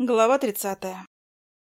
Глава тридцатая.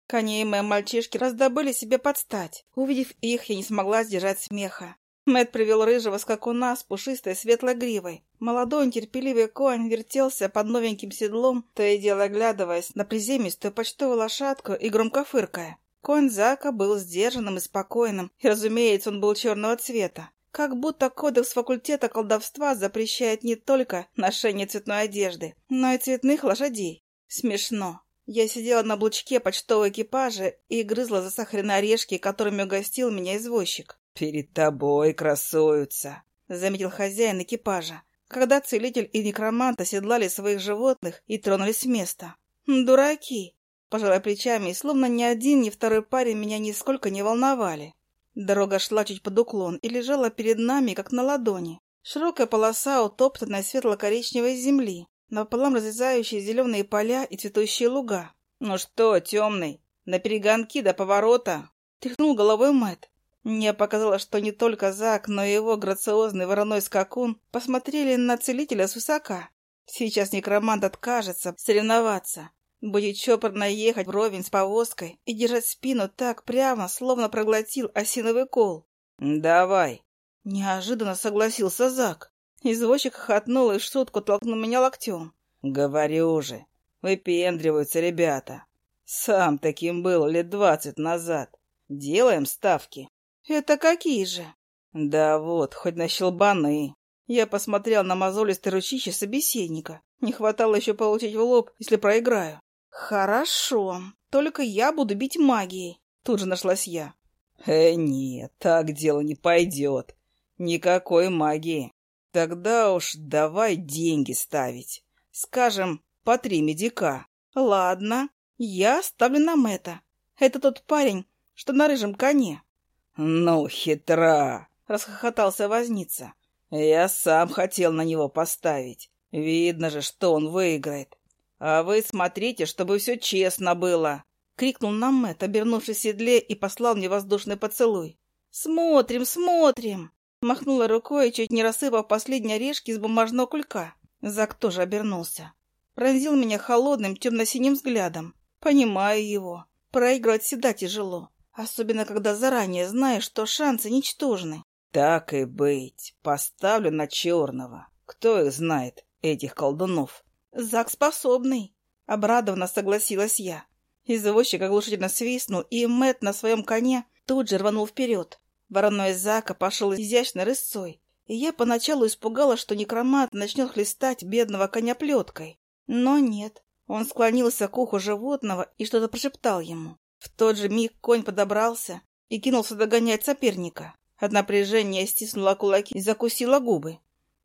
Коней мои мальчишки раздобыли себе подстать. Увидев их, я не смогла сдержать смеха. Мэт привел рыжего скакуна с пушистой светлой гривой. Молодой нетерпеливый конь вертелся под новеньким седлом, то и дело оглядываясь на приземистую почтовую лошадку и громко фыркая. Конь Зака был сдержанным и спокойным, и, разумеется, он был черного цвета. Как будто кодекс факультета колдовства запрещает не только ношение цветной одежды, но и цветных лошадей. Смешно. Я сидела на облучке почтового экипажа и грызла засахаренные орешки, которыми угостил меня извозчик. «Перед тобой красуются», — заметил хозяин экипажа, когда целитель и некромант оседлали своих животных и тронулись с места. «Дураки!» — пожалуй плечами, и словно ни один, ни второй парень меня нисколько не волновали. Дорога шла чуть под уклон и лежала перед нами, как на ладони. Широкая полоса утоптанной светло-коричневой земли, напополам разрезающие зеленые поля и цветущие луга. «Ну что, темный, на перегонки до поворота?» Тряхнул головой Мэтт. Мне показалось, что не только Зак, но и его грациозный вороной скакун посмотрели на целителя свысока. Сейчас некромант откажется соревноваться. Будет чопорно ехать вровень с повозкой и держать спину так прямо, словно проглотил осиновый кол. «Давай!» Неожиданно согласился Зак. Извозчик хохотнул и в шутку толкнул меня локтем. «Говорю же, выпендриваются ребята. Сам таким был лет двадцать назад. Делаем ставки». «Это какие же?» «Да вот, хоть на щелбаны». Я посмотрел на мозолистые ручище собеседника. Не хватало еще получить в лоб, если проиграю. «Хорошо, только я буду бить магией», — тут же нашлась я. «Э, нет, так дело не пойдет. Никакой магии. Тогда уж давай деньги ставить. Скажем, по три медика. Ладно, я ставлю на Мэтта. Это тот парень, что на рыжем коне. Ну, хитра, расхохотался возница. Я сам хотел на него поставить. Видно же, что он выиграет. А вы смотрите, чтобы все честно было. Крикнул нам Мэтт, обернувшись в седле, и послал мне воздушный поцелуй. «Смотрим, смотрим!» Махнула рукой, чуть не рассыпав последние орешки из бумажного кулька. Зак тоже обернулся. Пронзил меня холодным темно-синим взглядом. Понимаю его. Проигрывать всегда тяжело. Особенно, когда заранее знаешь, что шансы ничтожны. Так и быть. Поставлю на черного. Кто их знает, этих колдунов? Зак способный. Обрадованно согласилась я. Извозчик оглушительно свистнул, и Мэт на своем коне тут же рванул вперед. Вороной Зака пошел изящной рысцой, и я поначалу испугалась, что некромат начнет хлестать бедного коня плеткой. Но нет, он склонился к уху животного и что-то прошептал ему. В тот же миг конь подобрался и кинулся догонять соперника. От напряжения стиснула кулаки и закусила губы.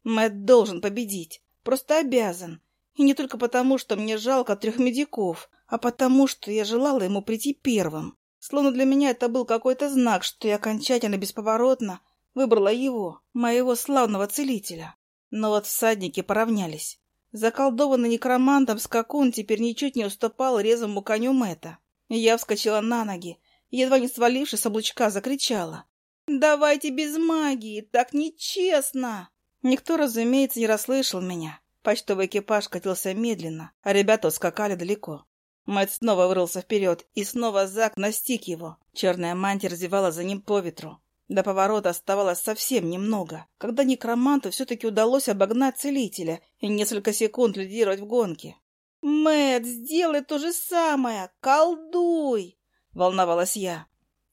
Мэт должен победить, просто обязан. И не только потому, что мне жалко трех медиков, а потому, что я желала ему прийти первым. Словно для меня это был какой-то знак, что я окончательно бесповоротно выбрала его, моего славного целителя. Но вот всадники поравнялись. Заколдованный некромантом скакун теперь ничуть не уступал резвому коню Мэта. Я вскочила на ноги, едва не свалившись с облучка, закричала. «Давайте без магии, так нечестно!» Никто, разумеется, не расслышал меня. Почтовый экипаж катился медленно, а ребята ускакали далеко. Мэтт снова вырвался вперед, и снова Зак настиг его. Черная мантия развивала за ним по ветру. До поворота оставалось совсем немного, когда некроманту все-таки удалось обогнать целителя и несколько секунд лидировать в гонке. Мэтт, сделай то же самое! Колдуй!» — волновалась я.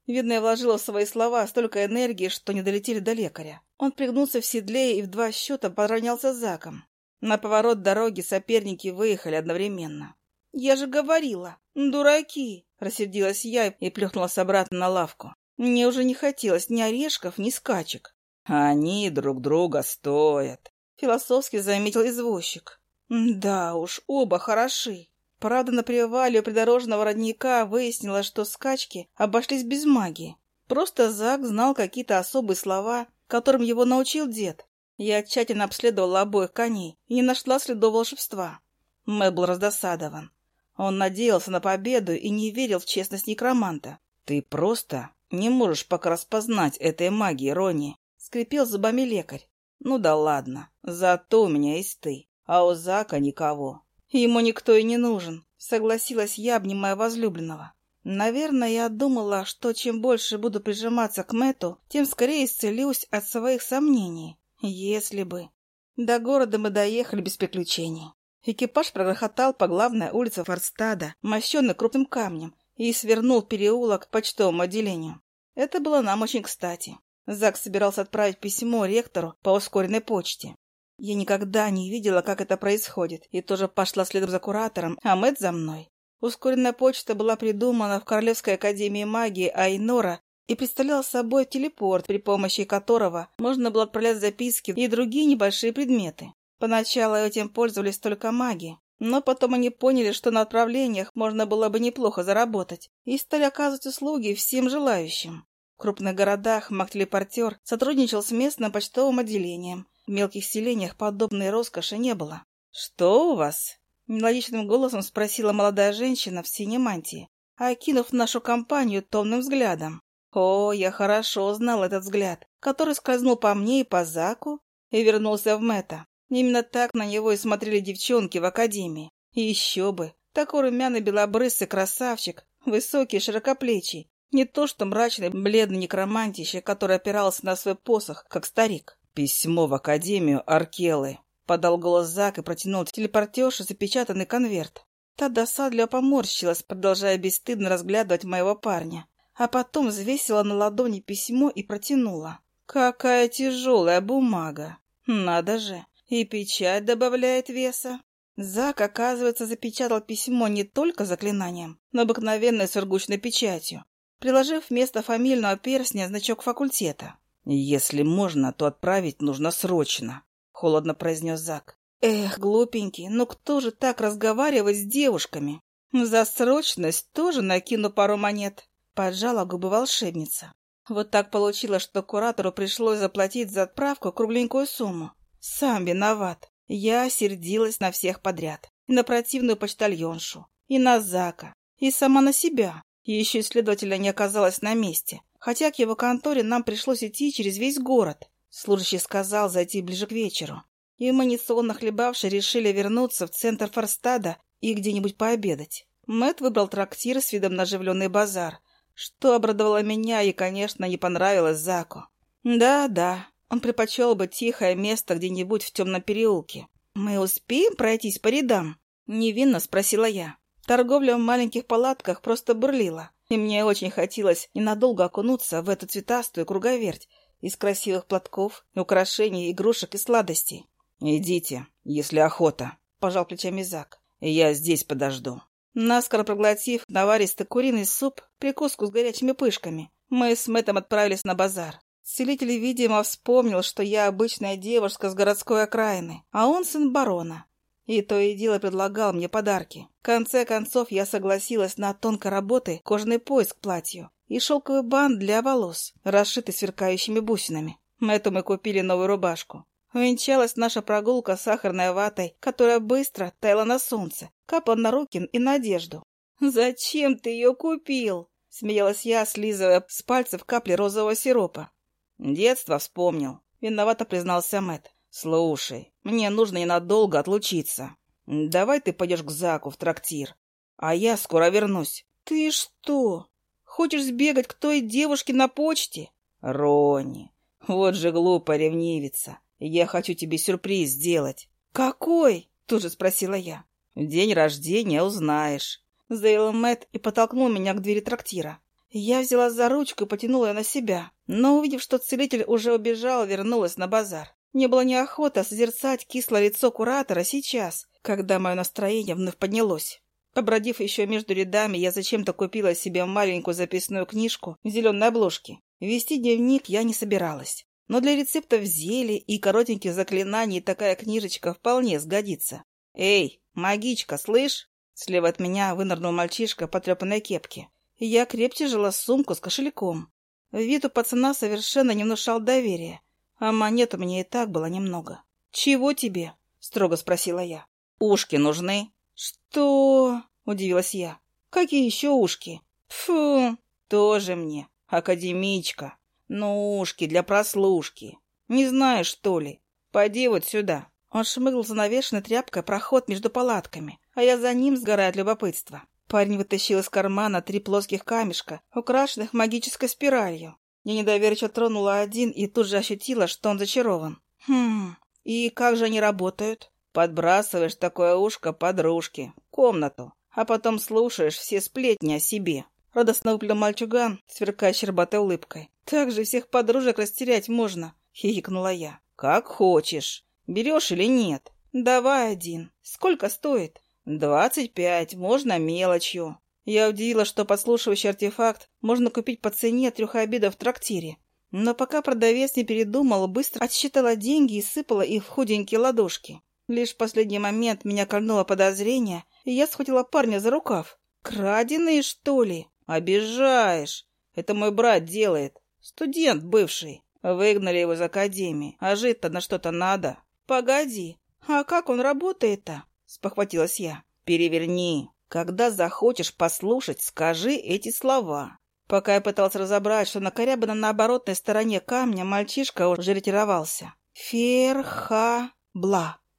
Видно, я вложила в свои слова столько энергии, что не долетели до лекаря. Он пригнулся в седле и в два счета поравнялся Заком. На поворот дороги соперники выехали одновременно. «Я же говорила! Дураки!» — рассердилась я и плюхнулась обратно на лавку. Мне уже не хотелось ни орешков, ни скачек. «Они друг друга стоят», — философски заметил извозчик. «Да уж, оба хороши». Правда, на привале у придорожного родника выяснилось, что скачки обошлись без магии. Просто Зак знал какие-то особые слова, которым его научил дед. Я тщательно обследовала обоих коней и не нашла следов волшебства. Мэтт был раздосадован. Он надеялся на победу и не верил в честность некроманта. «Ты просто не можешь пока распознать этой магии, Рони», — скрипел зубами лекарь. «Ну да ладно, зато у меня есть ты, а у Зака никого». «Ему никто и не нужен», — Согласилась я, обнимая возлюбленного. Наверное, я думала, что чем больше буду прижиматься к Мэту, тем скорее исцелюсь от своих сомнений. Если бы... До города мы доехали без приключений. Экипаж прогрохотал по главной улице Форстада, мощенной крупным камнем, и свернул переулок к почтовому отделению. Это было нам очень кстати. Зак собирался отправить письмо ректору по ускоренной почте. Я никогда не видела, как это происходит, и тоже пошла следом за куратором, а Мэтт за мной. Ускоренная почта была придумана в Королевской академии магии Айнора и представляла собой телепорт, при помощи которого можно было отправлять записки и другие небольшие предметы. Поначалу этим пользовались только маги, но потом они поняли, что на отправлениях можно было бы неплохо заработать, и стали оказывать услуги всем желающим. В крупных городах маг-телепортер сотрудничал с местным почтовым отделением. В мелких селениях подобной роскоши не было. «Что у вас?» — мелодичным голосом спросила молодая женщина в синей мантии, окинув нашу компанию томным взглядом. О, я хорошо знал этот взгляд, который скользнул по мне и по Заку и вернулся в Мэтта. Именно так на него и смотрели девчонки в академии. И еще бы, такой румяный белобрысый красавчик, высокий, широкоплечий, не то что мрачный, бледный некромантище, который опирался на свой посох, как старик. «Письмо в Академию Аркелы», — подал голос Зак и протянул телепортерше запечатанный конверт. Та досадливо поморщилась, продолжая бесстыдно разглядывать моего парня. А потом взвесила на ладони письмо и протянула. «Какая тяжелая бумага! Надо же! И печать добавляет веса. Зак, оказывается, запечатал письмо не только заклинанием, но обыкновенной сургучной печатью, приложив вместо фамильного перстня значок факультета. «Если можно, то отправить нужно срочно», — холодно произнес Зак. «Эх, глупенький, ну кто же так разговаривает с девушками? За срочность тоже накину пару монет», — поджала губы волшебница. Вот так получилось, что куратору пришлось заплатить за отправку кругленькую сумму. Сам виноват. Я сердилась на всех подряд. И на противную почтальоншу, и на Зака, и сама на себя. И еще следователя не оказалось на месте. Хотя к его конторе нам пришлось идти через весь город. Служащий сказал зайти ближе к вечеру. И мы, несонно хлебавши, решили вернуться в центр Форстада и где-нибудь пообедать. Мэт выбрал трактир с видом на оживленный базар, что обрадовало меня и, конечно, не понравилось Заку. Да-да, он предпочел бы тихое место где-нибудь в темном переулке. «Мы успеем пройтись по рядам?» — невинно спросила я. Торговля в маленьких палатках просто бурлила, и мне очень хотелось ненадолго окунуться в эту цветастую круговерть из красивых платков, украшений, игрушек и сладостей. «Идите, если охота», — пожал плечами Зак. «Я здесь подожду». Наскоро проглотив наваристый куриный суп, прикуску с горячими пышками, мы с Мэттом отправились на базар. Целитель, видимо, вспомнил, что я обычная девушка с городской окраины, а он сын барона. И то и дело предлагал мне подарки. В конце концов, я согласилась на тонкой работы кожаный пояс к платью и шелковый бант для волос, расшитый сверкающими бусинами. Эту мы купили новую рубашку. Венчалась наша прогулка сахарной ватой, которая быстро таяла на солнце, капала на руки и на одежду. «Зачем ты ее купил?» — смеялась я, слизывая с пальцев капли розового сиропа. Детство вспомнил. Виновато признался Мэт. Слушай, мне нужно ненадолго отлучиться. Давай ты пойдешь к Заку в трактир, а я скоро вернусь. Ты что? Хочешь сбегать к той девушке на почте? Рони, вот же глупая ревнивица. Я хочу тебе сюрприз сделать. Какой? Тут же спросила я. День рождения узнаешь. Заявил Мэт и потолкнул меня к двери трактира. Я взяла за ручку и потянула ее на себя, но, увидев, что целитель уже убежал, вернулась на базар. Мне было неохота созерцать кислое лицо куратора сейчас, когда мое настроение вновь поднялось. Побродив еще между рядами, я зачем-то купила себе маленькую записную книжку в зеленой обложке. Вести дневник я не собиралась. Но для рецептов зелий и коротеньких заклинаний такая книжечка вполне сгодится. «Эй, магичка, слышь?» Слева от меня вынырнул мальчишка в потрепанной кепке я крепче жила сумку с кошельком. Вид у пацана совершенно не внушал доверия, а монет у меня и так было немного. «Чего тебе?» — строго спросила я. «Ушки нужны?» «Что?» — удивилась я. «Какие еще ушки?» «Фу, тоже мне, академичка. Ну, ушки для прослушки. Не знаешь, что ли? Пойди вот сюда». Он шмыгнул занавешенной тряпкой проход между палатками, а я за ним сгораю от любопытства. Парень вытащил из кармана три плоских камешка, украшенных магической спиралью. Я недоверчиво тронула один и тут же ощутила, что он зачарован. Хм, и как же они работают? Подбрасываешь такое ушко подружке, комнату, а потом слушаешь все сплетни о себе. Радостно выплюнул мальчуган, сверкая щербатой улыбкой. «Так же всех подружек растерять можно!» — хихикнула я. «Как хочешь. Берешь или нет? Давай один. Сколько стоит?» «Двадцать пять. Можно мелочью». Я удивила, что подслушивающий артефакт можно купить по цене трех обедов в трактире. Но пока продавец не передумал, быстро отсчитала деньги и сыпала их в худенькие ладошки. Лишь в последний момент меня кольнуло подозрение, и я схватила парня за рукав. «Краденые, что ли?» «Обижаешь! Это мой брат делает. Студент бывший. Выгнали его из академии. А жить-то на что-то надо». «Погоди, а как он работает-то?» — спохватилась я. «Переверни. Когда захочешь послушать, скажи эти слова». Пока я пытался разобрать, что накорябано на оборотной стороне камня, мальчишка уже ретировался. «Фер-ха-бла»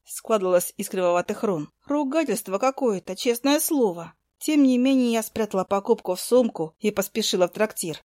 складывалось из кривоватых рун. Ругательство какое-то, честное слово. Тем не менее, я спрятала покупку в сумку и поспешила в трактир.